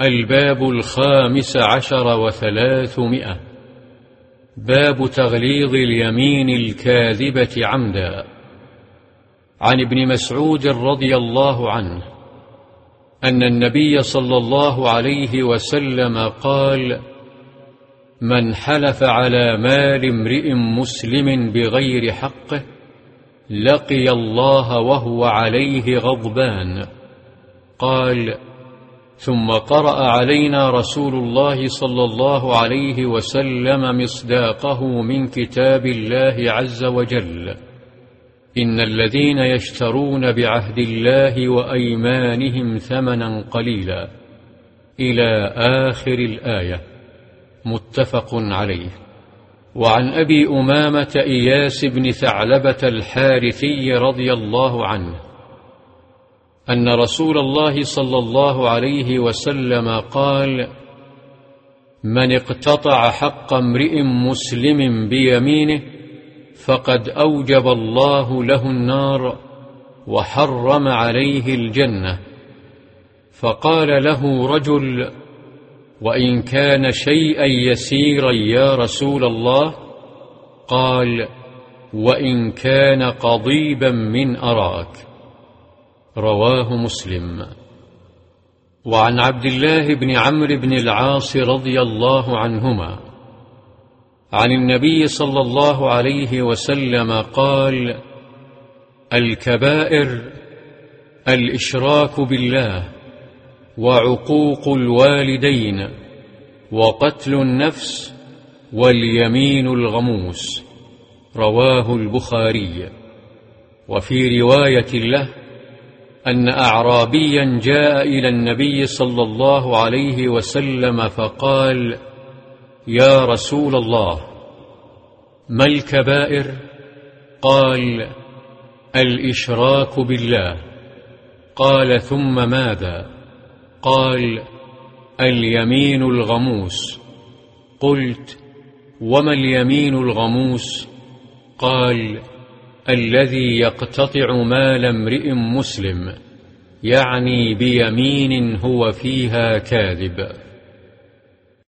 الباب الخامس عشر وثلاثمائة. باب تغليظ اليمين الكاذبة عمدا. عن ابن مسعود رضي الله عنه أن النبي صلى الله عليه وسلم قال من حلف على مال امرئ مسلم بغير حقه لقي الله وهو عليه غضبان قال ثم قرأ علينا رسول الله صلى الله عليه وسلم مصداقه من كتاب الله عز وجل. إن الذين يشترون بعهد الله وأيمانهم ثمنا قليلا. إلى آخر الآية. متفق عليه. وعن أبي أمامة إياس بن ثعلبة الحارثي رضي الله عنه. أن رسول الله صلى الله عليه وسلم قال من اقتطع حق امرئ مسلم بيمينه فقد أوجب الله له النار وحرم عليه الجنة. فقال له رجل وإن كان شيئا يسيرا يا رسول الله؟ قال وإن كان قضيبا من أراك. رواه مسلم. وعن عبد الله بن عمرو بن العاص رضي الله عنهما عن النبي صلى الله عليه وسلم قال الكبائر الإشراك بالله وعقوق الوالدين وقتل النفس واليمين الغموس رواه البخاري. وفي رواية له أن أعرابيا جاء إلى النبي صلى الله عليه وسلم فقال يا رسول الله ما الكبائر؟ قال الإشراك بالله. قال ثم ماذا؟ قال اليمين الغموس. قلت وما اليمين الغموس؟ قال الذي يقتطع مال امرئ مسلم يعني بيمين هو فيها كاذب.